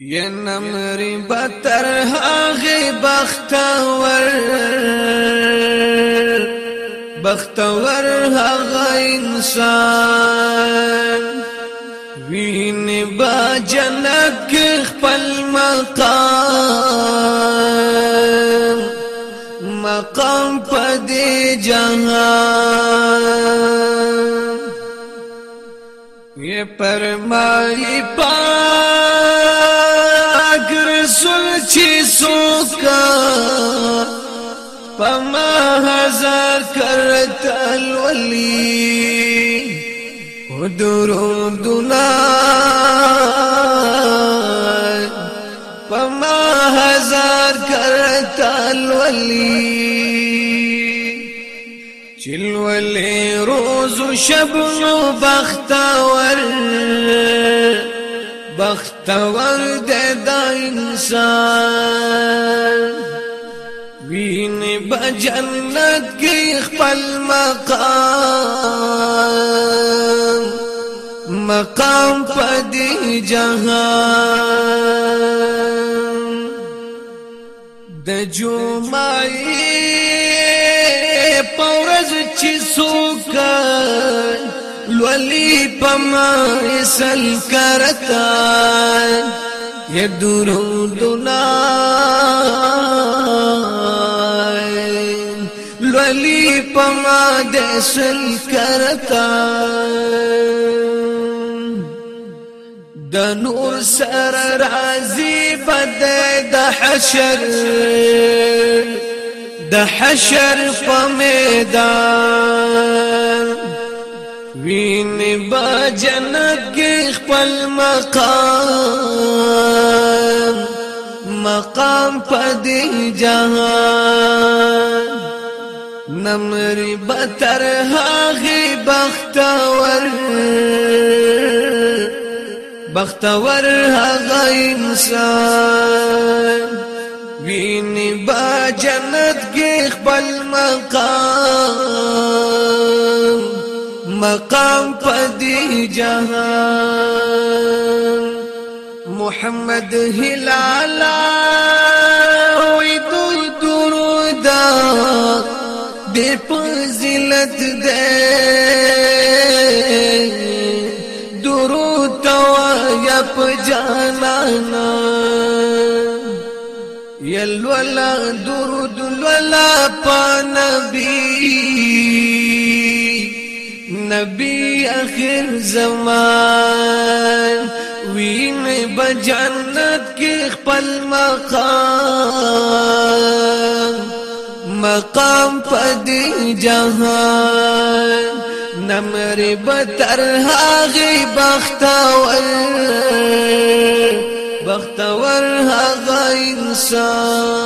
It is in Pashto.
نمری بطر بتر گئی بخت ور بخت ورگ انسان بنک پل مکار مقام مقام دے جانا یہ پر ماری پار رسول چی سوکا فما هذا كرت الولي ودرودنا فما هذا كرت الولي چلولي روز شب نو بختور بختور انسان ویني بجنت کې خپل مقام مقام پدې جهان د جمعې پورز چې څوک لولي پما سل کرتا يدرودنا لولي پما دسل کرتا د نور سر رازي بد د حشر د حشر په میدان وین با جنت کې خپل مقام مقام پدی جهان نمری بتر هاغي بختور بختور هغه انسان ویني با جنت کې خپل مقام مقام پدی جهان محمد هلالا ويدو درودا دي فضلت دي درود ويا فجانانا يلولا درود لولا فنبي نبي آخر زمان وینې بجنت کې خپل مقام مقام پدې جهان نمر بتر هاغي بختور بختور هاغ انسان